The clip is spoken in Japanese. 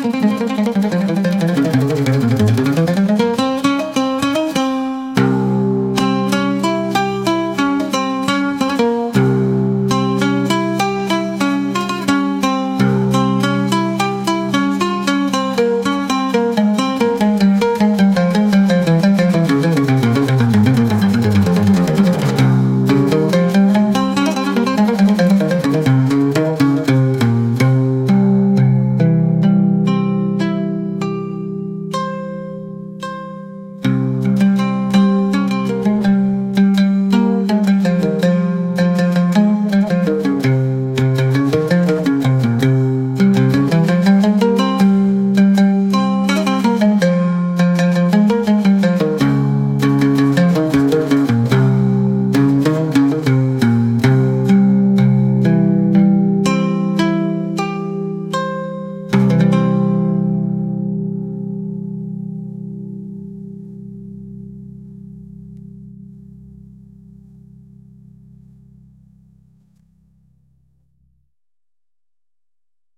フフフフ。